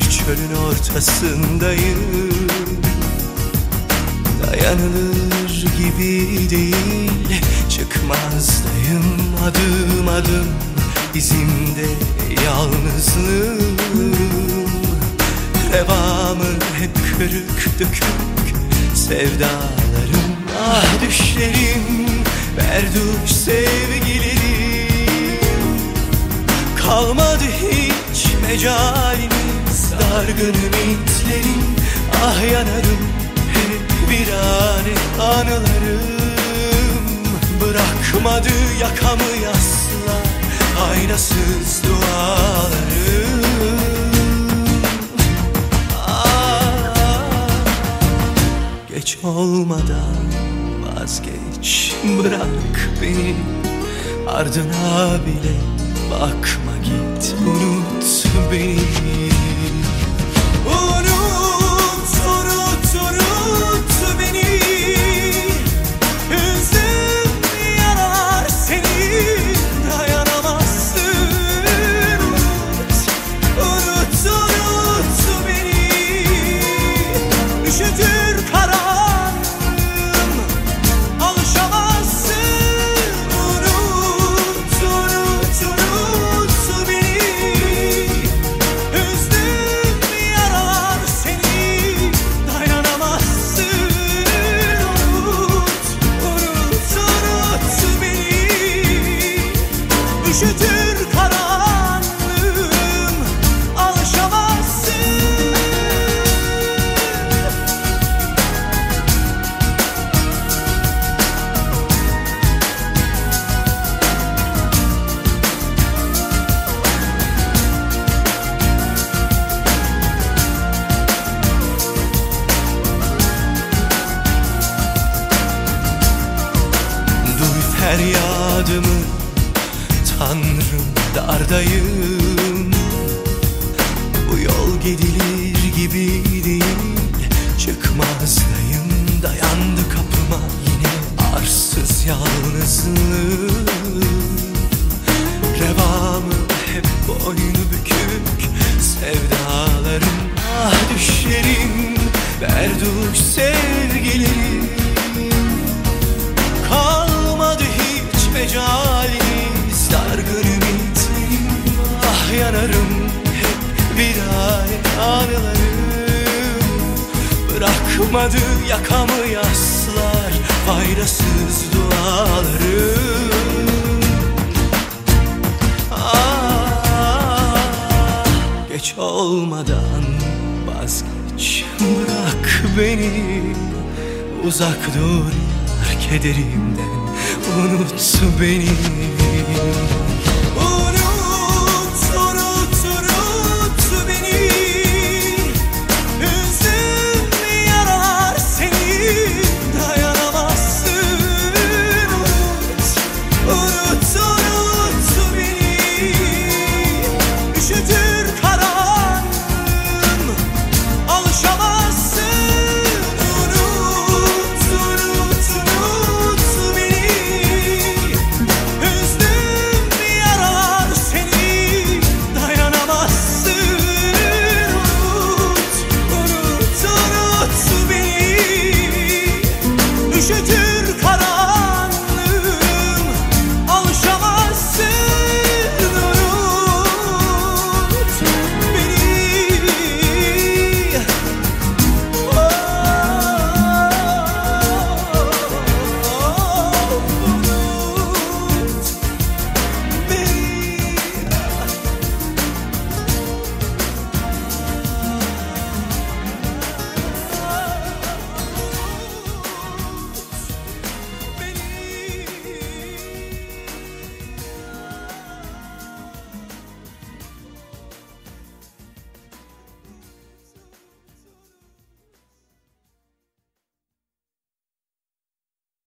çölün ortasındayım. Dayanılır gibi değil Çıkmazdayım adım adım. İzimde yalnızlığım. Revamı hep kırık dökük sevdalarım Ah düşlerim. Berduş sevgilerim Kalmadı hiç mecalimiz Dargın ümitlerim Ah yanarım hep bir ane anılarım. Bırakmadı yakamı yaslar Aynasız dualarım. Ah, Geç olmadan vazgeç Bırak beni. Ardına bile bakma git Unut beni feryadımı Tanrım dardayım. Bu yol gidilir gibi değil Çıkmazdayım dayandı kapıma Yine arsız yalnızlığım. Revamı hep boynu bükük Sevdalarım ah düşlerim. Berduş sevgilerim ay anılarım Bırakmadı yakamı yaslar Faydasız dualarım Ah, Geç olmadan vazgeç Bırak beni. Uzak dur kederimden Unut beni